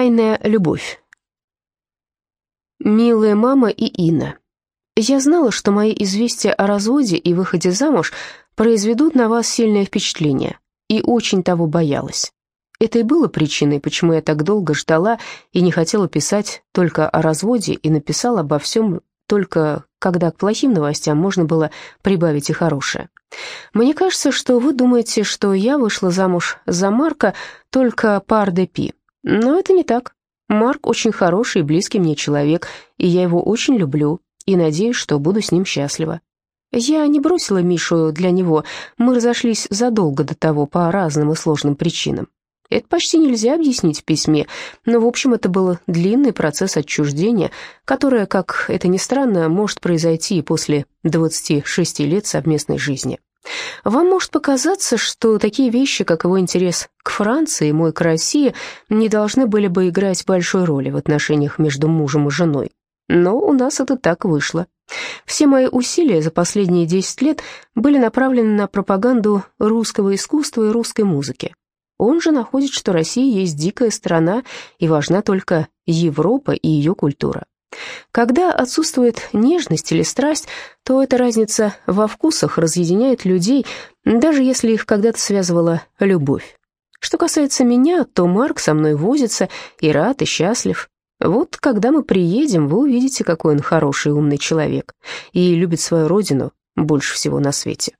Тайная любовь. Милая мама и Инна. Я знала, что мои известия о разводе и выходе замуж произведут на вас сильное впечатление, и очень того боялась. Это и было причиной, почему я так долго ждала и не хотела писать только о разводе и написала обо всем только когда к плохим новостям можно было прибавить и хорошее. Мне кажется, что вы думаете, что я вышла замуж за Марка только пар де пи, но это не так. Марк очень хороший и близкий мне человек, и я его очень люблю, и надеюсь, что буду с ним счастлива. Я не бросила Мишу для него, мы разошлись задолго до того по разным и сложным причинам. Это почти нельзя объяснить в письме, но, в общем, это был длинный процесс отчуждения, которое, как это ни странно, может произойти и после 26 лет совместной жизни. Вам может показаться, что такие вещи, как его интерес к Франции и мой к России, не должны были бы играть большой роли в отношениях между мужем и женой. Но у нас это так вышло. Все мои усилия за последние 10 лет были направлены на пропаганду русского искусства и русской музыки. Он же находит, что Россия есть дикая страна и важна только Европа и ее культура. Когда отсутствует нежность или страсть, то эта разница во вкусах разъединяет людей, даже если их когда-то связывала любовь. Что касается меня, то Марк со мной возится и рад, и счастлив. Вот когда мы приедем, вы увидите, какой он хороший, умный человек и любит свою родину больше всего на свете.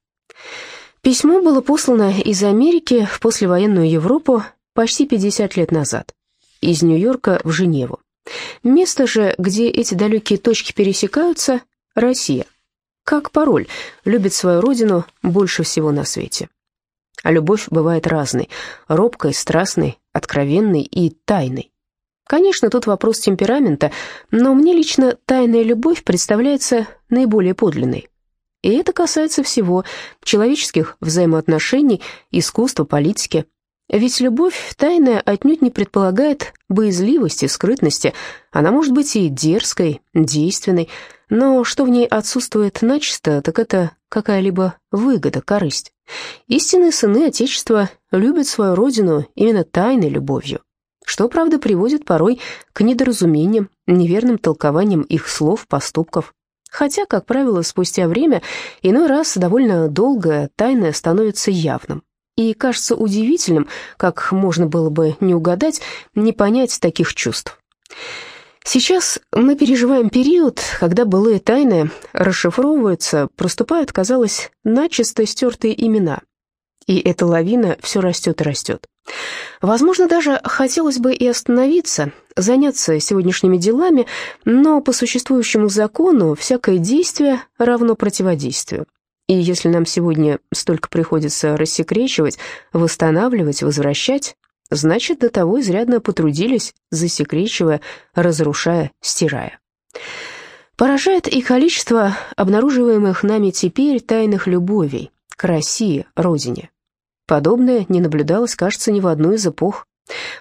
Письмо было послано из Америки в послевоенную Европу почти 50 лет назад, из Нью-Йорка в Женеву. Место же, где эти далекие точки пересекаются, Россия. Как пароль, любит свою родину больше всего на свете. А любовь бывает разной, робкой, страстной, откровенной и тайной. Конечно, тут вопрос темперамента, но мне лично тайная любовь представляется наиболее подлинной. И это касается всего – человеческих взаимоотношений, искусства, политики – ведь любовь тайная отнюдь не предполагает боязливости, скрытности. Она может быть и дерзкой, действенной, но что в ней отсутствует начисто, так это какая-либо выгода, корысть. Истинные сыны Отечества любят свою родину именно тайной любовью, что, правда, приводит порой к недоразумениям, неверным толкованиям их слов, поступков. Хотя, как правило, спустя время, иной раз довольно долгое, тайное становится явным. И кажется удивительным, как можно было бы не угадать, не понять таких чувств. Сейчас мы переживаем период, когда былые тайны расшифровываются, проступают, казалось, начисто стертые имена. И эта лавина все растет и растет. Возможно, даже хотелось бы и остановиться, заняться сегодняшними делами, но по существующему закону всякое действие равно противодействию. И если нам сегодня столько приходится рассекречивать, восстанавливать, возвращать, значит, до того изрядно потрудились, засекречивая, разрушая, стирая. Поражает и количество обнаруживаемых нами теперь тайных любовей к России, родине. Подобное не наблюдалось, кажется, ни в одной из эпох.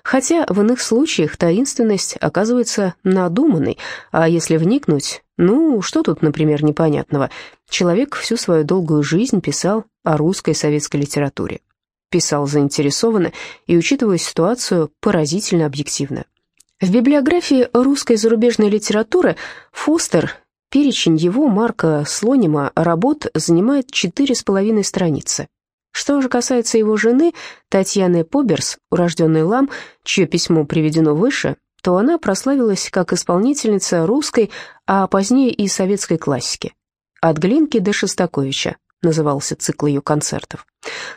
Хотя в иных случаях таинственность оказывается надуманной, а если вникнуть, ну, что тут, например, непонятного? Человек всю свою долгую жизнь писал о русской советской литературе. Писал заинтересованно и, учитывая ситуацию, поразительно объективно. В библиографии русской зарубежной литературы Фостер, перечень его, Марка Слонима, работ занимает четыре с половиной страницы. Что же касается его жены, Татьяны Поберс, урожденной Лам, чье письмо приведено выше, то она прославилась как исполнительница русской, а позднее и советской классики. «От Глинки до Шостаковича» назывался цикл ее концертов.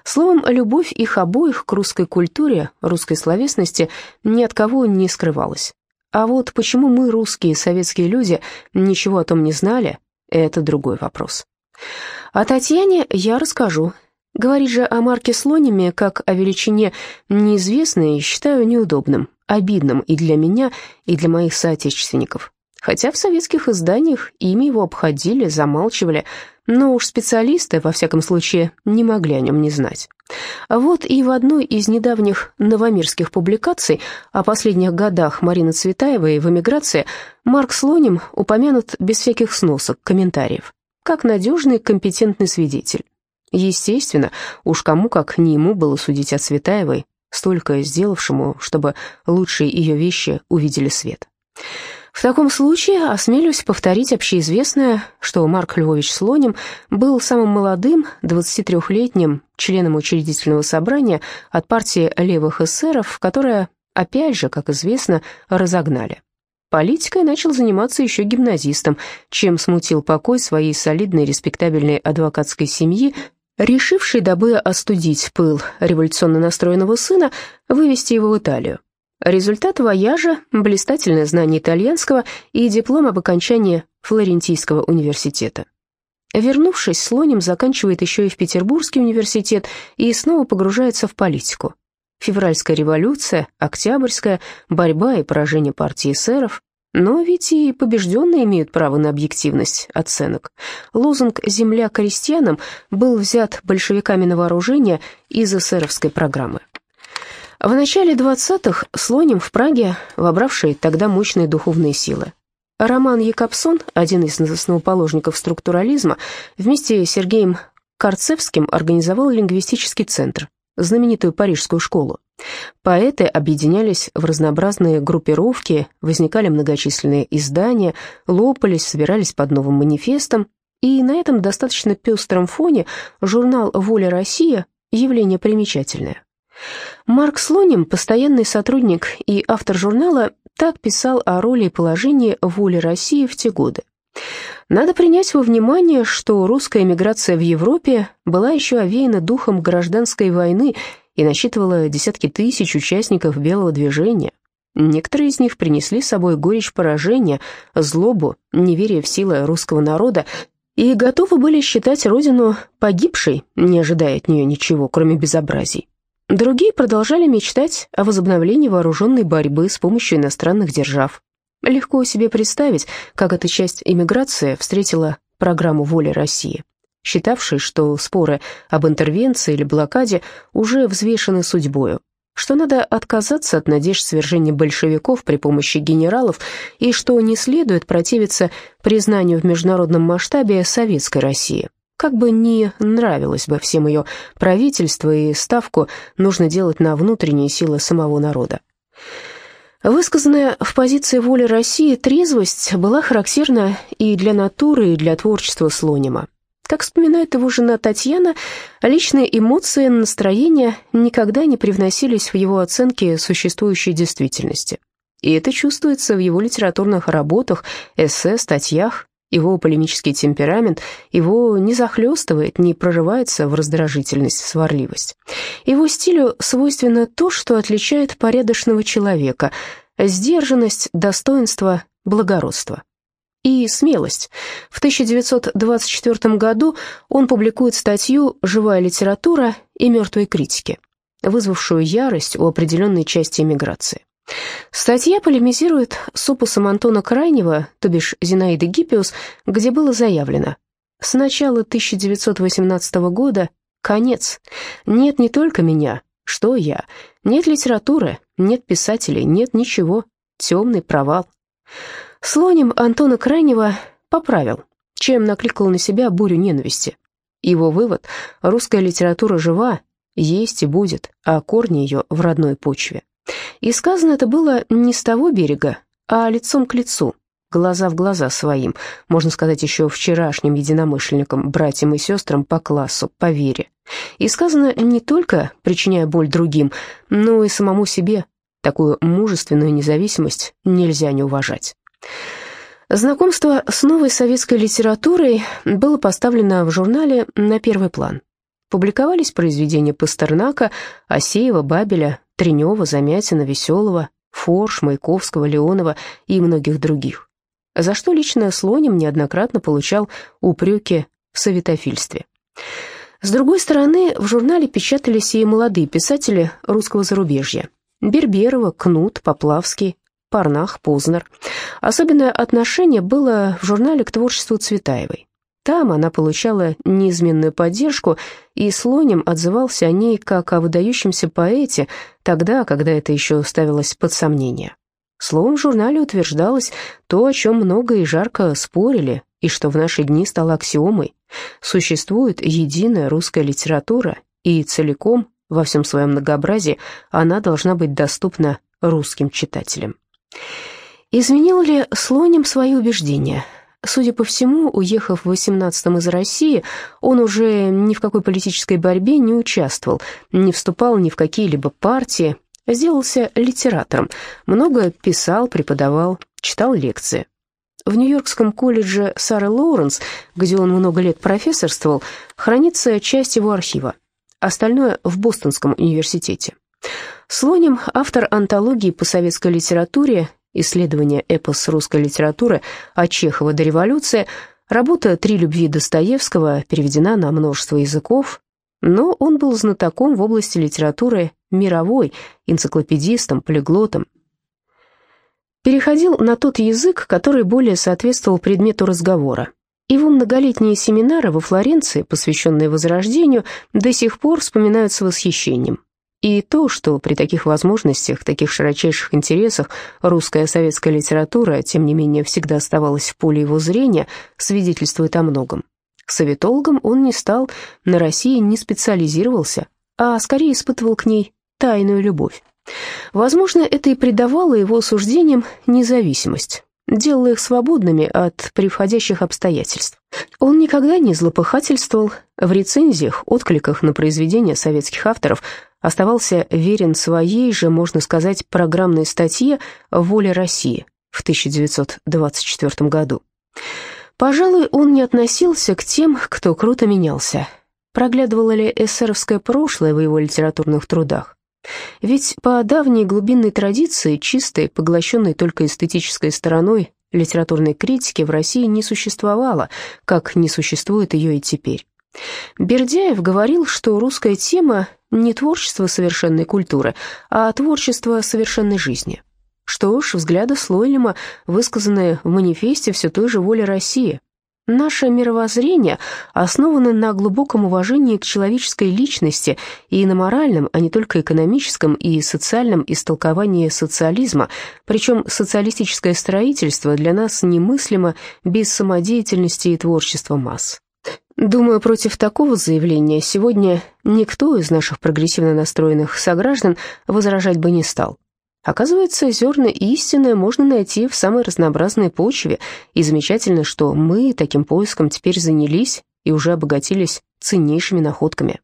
Словом, любовь их обоих к русской культуре, русской словесности ни от кого не скрывалась. А вот почему мы, русские советские люди, ничего о том не знали, это другой вопрос. О Татьяне я расскажу. Говорить же о Марке Слониме как о величине неизвестной считаю неудобным обидным и для меня, и для моих соотечественников. Хотя в советских изданиях имя его обходили, замалчивали, но уж специалисты, во всяком случае, не могли о нем не знать. А вот и в одной из недавних новомирских публикаций о последних годах Марины Цветаевой в эмиграции Марк Слоним упомянут без всяких сносок, комментариев, как надежный компетентный свидетель. Естественно, уж кому как не ему было судить о Цветаевой, столько сделавшему, чтобы лучшие ее вещи увидели свет. В таком случае осмелюсь повторить общеизвестное, что Марк Львович Слоним был самым молодым, 23-летним членом учредительного собрания от партии левых эсеров, которая, опять же, как известно, разогнали. Политикой начал заниматься еще гимназистом, чем смутил покой своей солидной респектабельной адвокатской семьи, решившей, дабы остудить пыл революционно настроенного сына, вывести его в Италию. Результат вояжа – блистательное знание итальянского и диплом об окончании Флорентийского университета. Вернувшись, Слоним заканчивает еще и в Петербургский университет и снова погружается в политику. Февральская революция, Октябрьская, борьба и поражение партии эсеров. Но ведь и побежденные имеют право на объективность оценок. Лозунг «Земля крестьянам» был взят большевиками на вооружение из эсеровской программы. В начале 20-х Слоним в Праге, вобравший тогда мощные духовные силы. Роман Якобсон, один из основоположников структурализма, вместе с Сергеем Карцевским организовал лингвистический центр, знаменитую парижскую школу. Поэты объединялись в разнообразные группировки, возникали многочисленные издания, лопались, собирались под новым манифестом, и на этом достаточно пестром фоне журнал «Воля Россия» явление примечательное. Марк Слоним, постоянный сотрудник и автор журнала, так писал о роли и положении воли России в те годы. Надо принять во внимание, что русская эмиграция в Европе была еще овеяна духом гражданской войны и насчитывала десятки тысяч участников белого движения. Некоторые из них принесли с собой горечь поражения, злобу, неверие в силы русского народа и готовы были считать родину погибшей, не ожидая от нее ничего, кроме безобразий. Другие продолжали мечтать о возобновлении вооруженной борьбы с помощью иностранных держав. Легко себе представить, как эта часть иммиграции встретила программу «Воли России», считавшей, что споры об интервенции или блокаде уже взвешены судьбою, что надо отказаться от надежд свержения большевиков при помощи генералов и что не следует противиться признанию в международном масштабе Советской России. Как бы ни нравилось бы всем ее правительство и ставку нужно делать на внутренние силы самого народа. Высказанная в позиции воли России трезвость была характерна и для натуры, и для творчества Слонима. Как вспоминает его жена Татьяна, личные эмоции настроения никогда не привносились в его оценки существующей действительности. И это чувствуется в его литературных работах, эссе, статьях, его полемический темперамент его не захлестывает, не прорывается в раздражительность, сварливость. Его стилю свойственно то, что отличает порядочного человека – сдержанность, достоинство, благородство. И смелость. В 1924 году он публикует статью «Живая литература и мертвые критики», вызвавшую ярость у определенной части эмиграции. Статья полемизирует с опусом Антона Крайнего, то бишь Зинаиды Гиппиус, где было заявлено «С начала 1918 года конец. Нет не только меня, что я. Нет литературы, нет писателей, нет ничего. Темный провал». Слоним Антона Крайнего поправил, чем накликал на себя бурю ненависти. Его вывод – русская литература жива, есть и будет, а корни ее в родной почве. И сказано это было не с того берега, а лицом к лицу, глаза в глаза своим, можно сказать, еще вчерашним единомышленникам, братьям и сестрам по классу, по вере. И сказано не только причиняя боль другим, но и самому себе. Такую мужественную независимость нельзя не уважать. Знакомство с новой советской литературой было поставлено в журнале на первый план. Публиковались произведения Пастернака, Асеева, Бабеля, Тренева, Замятина, Веселого, Форш, Маяковского, Леонова и многих других, за что лично Слоним неоднократно получал упреки в советофильстве. С другой стороны, в журнале печатались и молодые писатели русского зарубежья. Берберова, Кнут, Поплавский, Парнах, Познер. Особенное отношение было в журнале к творчеству Цветаевой. Там она получала неизменную поддержку, и Слоним отзывался о ней как о выдающемся поэте, тогда, когда это еще ставилось под сомнение. Словом, в журнале утверждалось то, о чем много и жарко спорили, и что в наши дни стало аксиомой. Существует единая русская литература, и целиком во всем своем многообразии она должна быть доступна русским читателям. Изменил ли Слоним свои убеждения? Судя по всему, уехав в 18-м из России, он уже ни в какой политической борьбе не участвовал, не вступал ни в какие-либо партии, сделался литератором, много писал, преподавал, читал лекции. В Нью-Йоркском колледже Сары Лоуренс, где он много лет профессорствовал, хранится часть его архива, остальное в Бостонском университете. Слоним – автор антологии по советской литературе, исследования эпос русской литературы от Чехова до революции, работа «Три любви» Достоевского переведена на множество языков, но он был знатоком в области литературы мировой, энциклопедистом, полиглотом, переходил на тот язык, который более соответствовал предмету разговора. Его многолетние семинары во Флоренции, посвященные Возрождению, до сих пор вспоминают с восхищением. И то, что при таких возможностях, таких широчайших интересах русская советская литература, тем не менее, всегда оставалась в поле его зрения, свидетельствует о многом. Советологом он не стал, на России не специализировался, а скорее испытывал к ней тайную любовь. Возможно, это и придавало его суждениям независимость, делало их свободными от приходящих обстоятельств. Он никогда не злопыхательствовал, в рецензиях, откликах на произведения советских авторов оставался верен своей же, можно сказать, программной статье «Воля России» в 1924 году. Пожалуй, он не относился к тем, кто круто менялся. Проглядывало ли эсеровское прошлое в его литературных трудах? Ведь по давней глубинной традиции, чистой, поглощенной только эстетической стороной, литературной критики в России не существовало, как не существует ее и теперь. Бердяев говорил, что русская тема не творчество совершенной культуры, а творчество совершенной жизни. Что ж, взгляды Слойлема, высказанные в манифесте все той же воли России, Наше мировоззрение основано на глубоком уважении к человеческой личности и на моральном, а не только экономическом и социальном истолковании социализма, причем социалистическое строительство для нас немыслимо без самодеятельности и творчества масс. Думаю, против такого заявления сегодня никто из наших прогрессивно настроенных сограждан возражать бы не стал. Оказывается, зерна истины можно найти в самой разнообразной почве, и замечательно, что мы таким поиском теперь занялись и уже обогатились ценнейшими находками.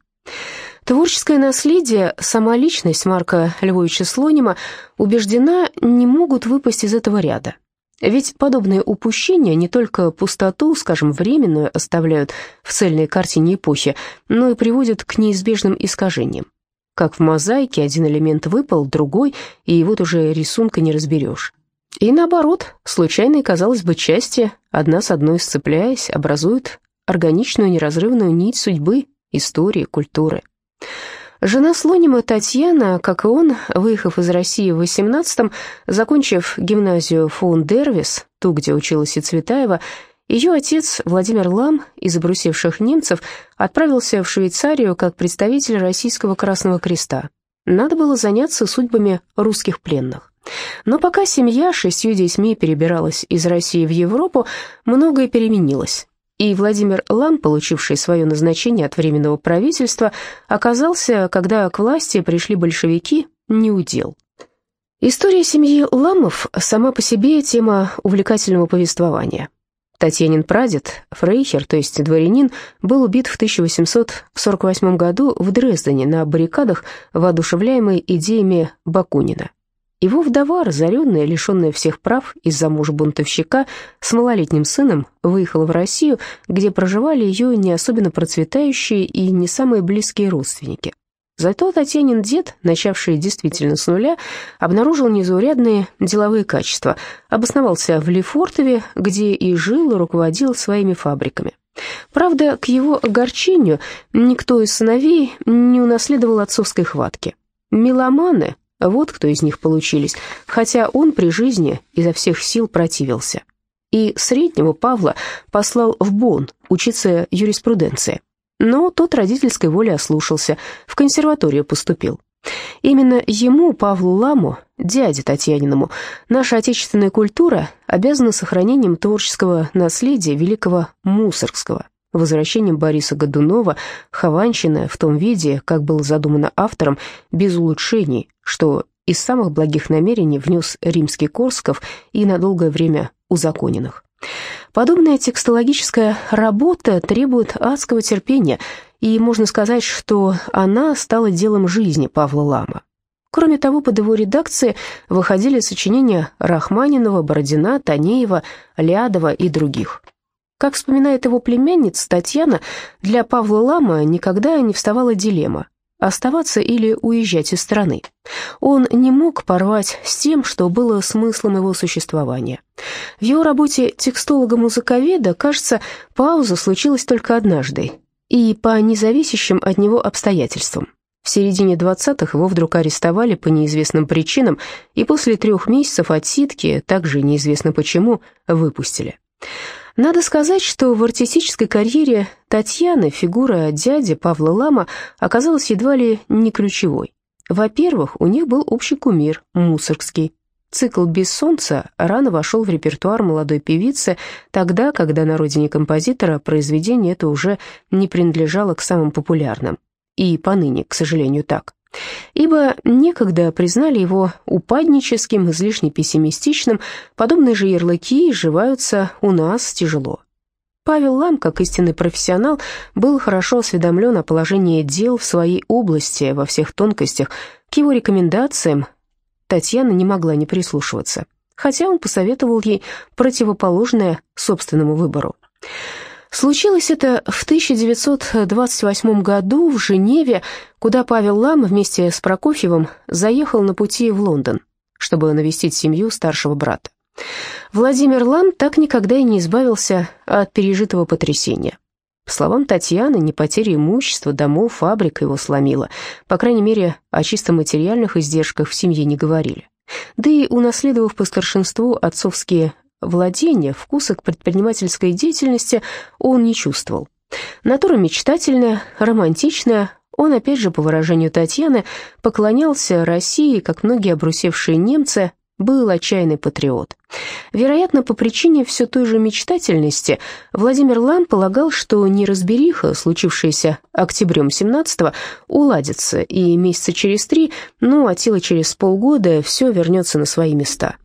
Творческое наследие, сама личность Марка Львовича Слонима убеждена, не могут выпасть из этого ряда. Ведь подобные упущения не только пустоту, скажем, временную оставляют в цельной картине эпохи, но и приводят к неизбежным искажениям. Как в мозаике один элемент выпал, другой, и вот уже рисунка не разберешь. И наоборот, случайные, казалось бы, части, одна с одной сцепляясь, образуют органичную неразрывную нить судьбы, истории, культуры. Жена Слонима Татьяна, как и он, выехав из России в 18-м, закончив гимназию фон Дервис, ту, где училась и Цветаева, ее отец, Владимир Лам, из обрусевших немцев, отправился в Швейцарию как представитель Российского Красного Креста. Надо было заняться судьбами русских пленных. Но пока семья шестью детьми перебиралась из России в Европу, многое переменилось. И Владимир Лам, получивший свое назначение от Временного правительства, оказался, когда к власти пришли большевики, неудел. История семьи Ламов сама по себе тема увлекательного повествования – Татьянин прадед, Фрейхер, то есть дворянин, был убит в 1848 году в Дрездене на баррикадах, воодушевляемой идеями Бакунина. Его вдова, разоренная, лишенная всех прав из-за мужа бунтовщика, с малолетним сыном выехала в Россию, где проживали ее не особенно процветающие и не самые близкие родственники. Зато Татьянин дед, начавший действительно с нуля, обнаружил незаурядные деловые качества, обосновался в Лефортове, где и жил и руководил своими фабриками. Правда, к его огорчению никто из сыновей не унаследовал отцовской хватки. Меломаны, вот кто из них получились, хотя он при жизни изо всех сил противился. И среднего Павла послал в Бонн учиться юриспруденции. Но тот родительской воли ослушался, в консерваторию поступил. Именно ему, Павлу Ламу, дяде Татьяниному, наша отечественная культура обязана сохранением творческого наследия великого Мусоргского, возвращением Бориса Годунова, Хованщина в том виде, как было задумано автором, без улучшений, что из самых благих намерений внес римский Корсков и на долгое время узаконенных. Подобная текстологическая работа требует адского терпения, и можно сказать, что она стала делом жизни Павла Лама. Кроме того, под его редакцией выходили сочинения Рахманинова, Бородина, Танеева, Лядова и других. Как вспоминает его племянница Татьяна, для Павла Лама никогда не вставала дилемма оставаться или уезжать из страны. Он не мог порвать с тем, что было смыслом его существования. В его работе текстолога-музыковеда, кажется, пауза случилась только однажды, и по независящим от него обстоятельствам. В середине 20-х его вдруг арестовали по неизвестным причинам, и после трех месяцев отсидки, также неизвестно почему, выпустили. Надо сказать, что в артистической карьере Татьяны фигура дяди Павла Лама оказалась едва ли не ключевой. Во-первых, у них был общий кумир – Мусоргский. Цикл «Без солнца» рано вошел в репертуар молодой певицы, тогда, когда на родине композитора произведение это уже не принадлежало к самым популярным. И поныне, к сожалению, так ибо некогда признали его упадническим, излишне пессимистичным, подобные же ярлыки изживаются у нас тяжело. Павел Лам, как истинный профессионал, был хорошо осведомлен о положении дел в своей области во всех тонкостях. К его рекомендациям Татьяна не могла не прислушиваться, хотя он посоветовал ей противоположное собственному выбору. Случилось это в 1928 году в Женеве, куда Павел Лам вместе с Прокофьевым заехал на пути в Лондон, чтобы навестить семью старшего брата. Владимир Лам так никогда и не избавился от пережитого потрясения. По словам Татьяны, не потеря имущества, домов, фабрик его сломила. По крайней мере, о чисто материальных издержках в семье не говорили. Да и унаследовав по старшинству отцовские владения, вкуса к предпринимательской деятельности он не чувствовал. Натура мечтательная, романтичная, он, опять же, по выражению Татьяны, поклонялся России, как многие обрусевшие немцы, был отчаянный патриот. Вероятно, по причине все той же мечтательности Владимир Лам полагал, что неразбериха, случившаяся октябрем 17-го, уладится, и месяца через три, ну, а тело через полгода, все вернется на свои места.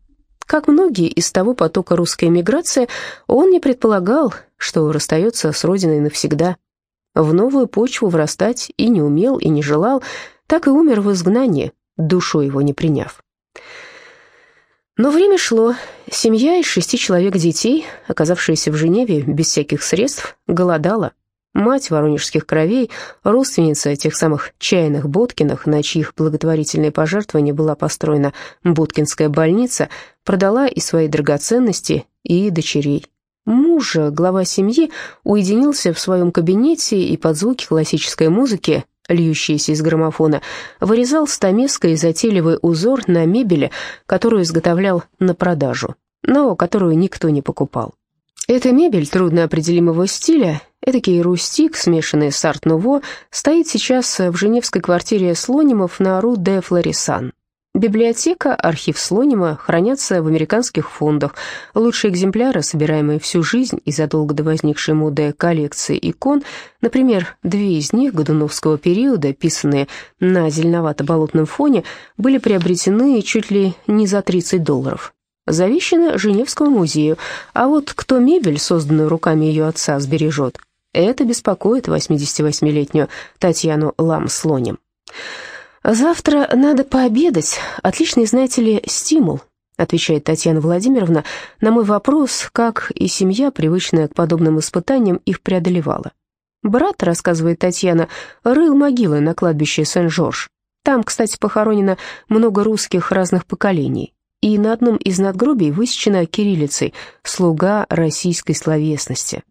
Как многие из того потока русской эмиграции, он не предполагал, что расстается с родиной навсегда. В новую почву врастать и не умел, и не желал, так и умер в изгнании, душой его не приняв. Но время шло. Семья из шести человек детей, оказавшаяся в Женеве без всяких средств, голодала. Мать воронежских кровей, родственница тех самых чайных Боткиных, на чьих благотворительные пожертвования была построена Боткинская больница, продала и свои драгоценности, и дочерей. Муж, глава семьи, уединился в своем кабинете и под звуки классической музыки, льющиеся из граммофона, вырезал стамеской затейливый узор на мебели, которую изготовлял на продажу, но которую никто не покупал. Эта мебель трудноопределимого стиля Эдакий рустик, смешанный с арт-нуво, стоит сейчас в женевской квартире Слонимов на Ру де Флорисан. Библиотека, архив Слонима хранятся в американских фондах. Лучшие экземпляры, собираемые всю жизнь и задолго до возникшей моды коллекции икон, например, две из них Годуновского периода, писанные на зеленовато-болотном фоне, были приобретены чуть ли не за 30 долларов. Завещено Женевскому музею, а вот кто мебель, созданную руками ее отца, сбережет – это беспокоит 88-летнюю Татьяну Лам-Слонем. «Завтра надо пообедать. Отличный, знаете ли, стимул», отвечает Татьяна Владимировна на мой вопрос, как и семья, привычная к подобным испытаниям, их преодолевала. Брат, рассказывает Татьяна, рыл могилы на кладбище Сен-Жорж. Там, кстати, похоронено много русских разных поколений. И на одном из надгробий высечена кириллицей «Слуга российской словесности».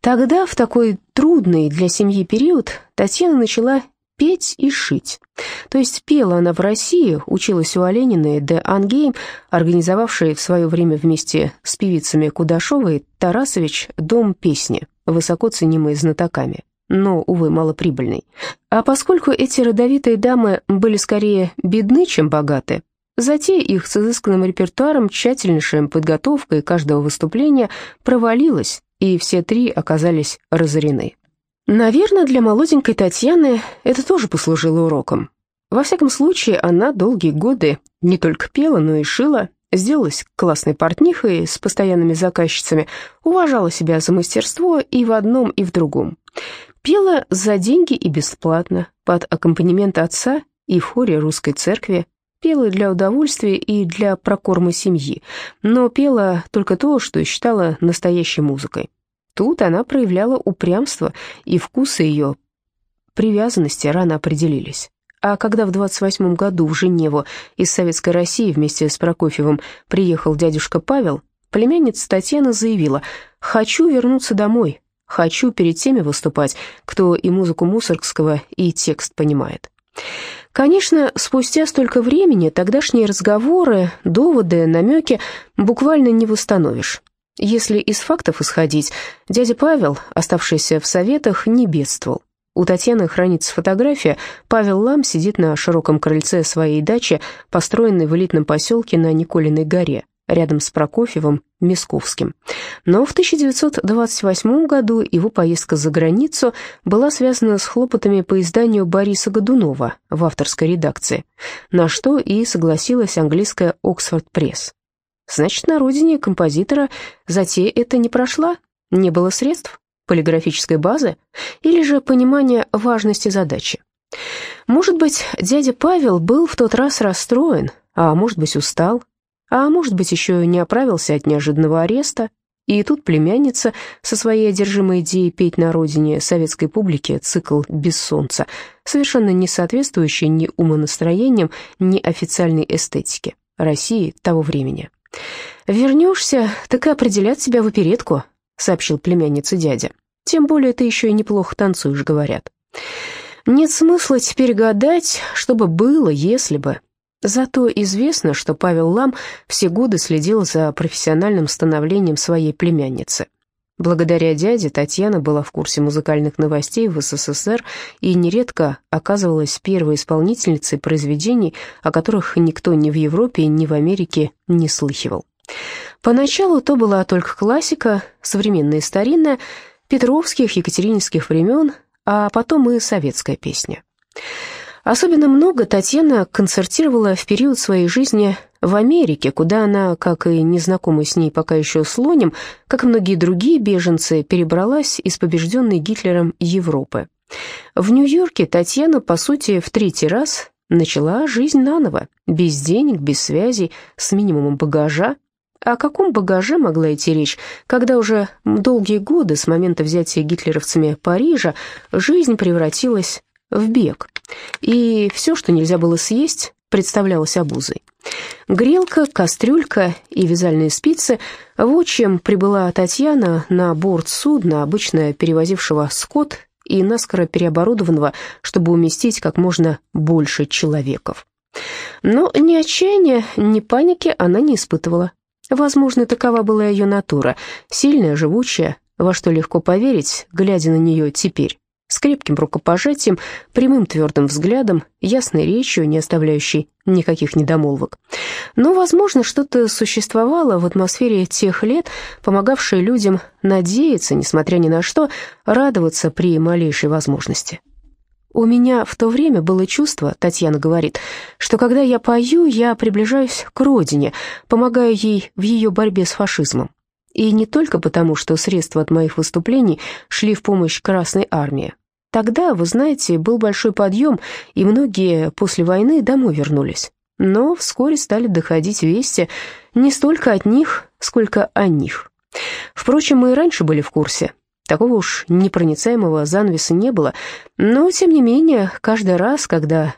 Тогда, в такой трудный для семьи период, Татьяна начала петь и шить. То есть пела она в России, училась у Олениной де Ангейм, организовавшей в свое время вместе с певицами Кудашовой Тарасович дом песни, высоко ценимый знатоками, но, увы, малоприбыльный. А поскольку эти родовитые дамы были скорее бедны, чем богаты, Затея их с изысканным репертуаром, тщательнейшей подготовкой каждого выступления провалилась, и все три оказались разорены. Наверное, для молоденькой Татьяны это тоже послужило уроком. Во всяком случае, она долгие годы не только пела, но и шила, сделалась классной портнихой с постоянными заказчицами, уважала себя за мастерство и в одном, и в другом. Пела за деньги и бесплатно, под аккомпанемент отца и в хоре русской церкви, пела для удовольствия и для прокорма семьи, но пела только то, что считала настоящей музыкой. Тут она проявляла упрямство, и вкусы ее привязанности рано определились. А когда в 28 году в Женеву из Советской России вместе с Прокофьевым приехал дядюшка Павел, племянница Татьяна заявила «Хочу вернуться домой, хочу перед теми выступать, кто и музыку Мусоргского, и текст понимает». Конечно, спустя столько времени тогдашние разговоры, доводы, намеки буквально не восстановишь. Если из фактов исходить, дядя Павел, оставшийся в советах, не бедствовал. У Татьяны хранится фотография. Павел Лам сидит на широком крыльце своей дачи, построенной в элитном поселке на Николиной горе, рядом с Прокофьевым, Мисковским. Но в 1928 году его поездка за границу была связана с хлопотами по изданию Бориса Годунова в авторской редакции, на что и согласилась английская «Оксфорд Пресс». Значит, на родине композитора затея это не прошла, не было средств, полиграфической базы или же понимания важности задачи. Может быть, дядя Павел был в тот раз расстроен, а может быть, устал, а может быть, еще не оправился от неожиданного ареста, и тут племянница со своей одержимой идеей петь на родине советской публике цикл «Без солнца», совершенно не соответствующий ни умонастроениям, ни официальной эстетике России того времени. «Вернешься, так и определят тебя в оперетку», — сообщил племянница дядя. «Тем более ты еще и неплохо танцуешь», — говорят. Нет смысла теперь гадать, что бы было, если бы. Зато известно, что Павел Лам все годы следил за профессиональным становлением своей племянницы. Благодаря дяде Татьяна была в курсе музыкальных новостей в СССР и нередко оказывалась первой исполнительницей произведений, о которых никто ни в Европе, ни в Америке не слыхивал. Поначалу то была только классика, современная и старинная, петровских, екатерининских времен, а потом и советская песня. Особенно много Татьяна концертировала в период своей жизни в Америке, куда она, как и незнакомый с ней пока еще слонем, как и многие другие беженцы, перебралась из побежденной Гитлером Европы. В Нью-Йорке Татьяна, по сути, в третий раз начала жизнь наново, без денег, без связей, с минимумом багажа. О каком багаже могла идти речь, когда уже долгие годы с момента взятия гитлеровцами Парижа жизнь превратилась в бег, и все, что нельзя было съесть, представлялось обузой. Грелка, кастрюлька и вязальные спицы – вот чем прибыла Татьяна на борт судна, обычно перевозившего скот и наскоро переоборудованного, чтобы уместить как можно больше человеков. Но ни отчаяния, ни паники она не испытывала. Возможно, такова была ее натура, сильная, живучая, во что легко поверить, глядя на нее теперь с крепким рукопожатием, прямым твердым взглядом, ясной речью, не оставляющей никаких недомолвок. Но, возможно, что-то существовало в атмосфере тех лет, помогавшее людям надеяться, несмотря ни на что, радоваться при малейшей возможности. «У меня в то время было чувство, — Татьяна говорит, — что когда я пою, я приближаюсь к родине, помогаю ей в ее борьбе с фашизмом. И не только потому, что средства от моих выступлений шли в помощь Красной Армии. Тогда, вы знаете, был большой подъем, и многие после войны домой вернулись. Но вскоре стали доходить вести не столько от них, сколько о них. Впрочем, мы и раньше были в курсе. Такого уж непроницаемого занавеса не было, но, тем не менее, каждый раз, когда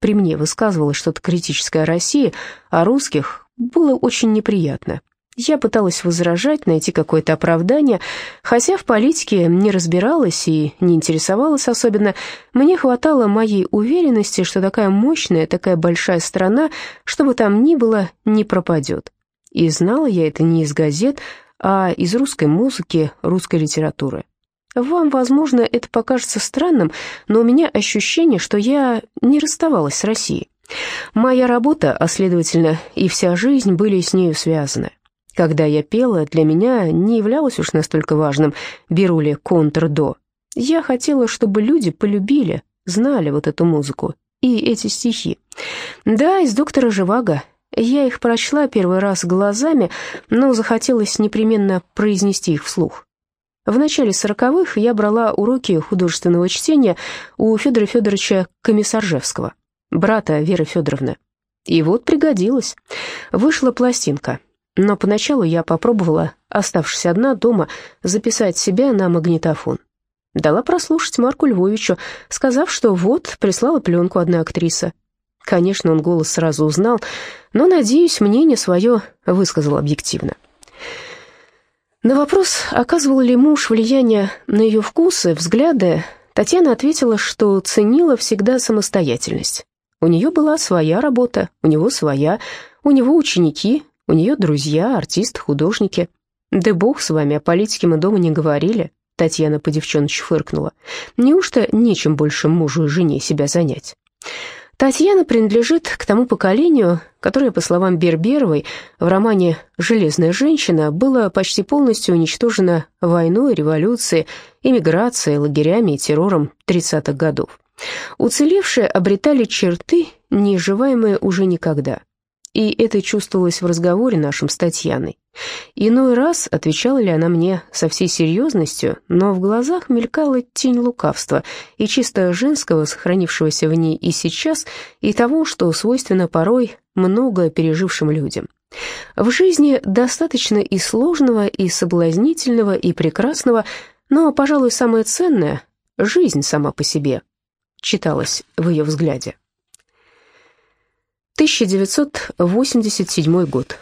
при мне высказывалось что-то критическое о России, о русских, было очень неприятно. Я пыталась возражать, найти какое-то оправдание, хотя в политике не разбиралась и не интересовалась особенно. Мне хватало моей уверенности, что такая мощная, такая большая страна, что бы там ни было, не пропадет. И знала я это не из газет, а из русской музыки, русской литературы. Вам, возможно, это покажется странным, но у меня ощущение, что я не расставалась с Россией. Моя работа, а следовательно и вся жизнь были с нею связаны. Когда я пела, для меня не являлось уж настолько важным, беру ли контр-до. Я хотела, чтобы люди полюбили, знали вот эту музыку и эти стихи. Да, из доктора Живаго. Я их прочла первый раз глазами, но захотелось непременно произнести их вслух. В начале сороковых я брала уроки художественного чтения у Федора Федоровича Комиссаржевского, брата Веры Федоровны. И вот пригодилось. Вышла пластинка, но поначалу я попробовала, оставшись одна дома, записать себя на магнитофон. Дала прослушать Марку Львовичу, сказав, что вот, прислала пленку одна актриса. Конечно, он голос сразу узнал, но, надеюсь, мнение свое высказал объективно. На вопрос, оказывал ли муж влияние на ее вкусы, взгляды, Татьяна ответила, что ценила всегда самостоятельность. У нее была своя работа, у него своя, у него ученики, у нее друзья, артисты, художники. Да бог с вами, о политике мы дома не говорили. Татьяна по девчоночи фыркнула. Неужто нечем больше мужу и жене себя занять? Татьяна принадлежит к тому поколению, которое, по словам Берберовой, в романе «Железная женщина» было почти полностью уничтожено войной, революцией, эмиграцией, лагерями и террором 30-х годов. Уцелевшие обретали черты, неизживаемые уже никогда – и это чувствовалось в разговоре нашем с Татьяной. Иной раз отвечала ли она мне со всей серьезностью, но в глазах мелькала тень лукавства и чисто женского, сохранившегося в ней и сейчас, и того, что свойственно порой много пережившим людям. В жизни достаточно и сложного, и соблазнительного, и прекрасного, но, пожалуй, самое ценное — жизнь сама по себе, читалось в ее взгляде. 1987 год.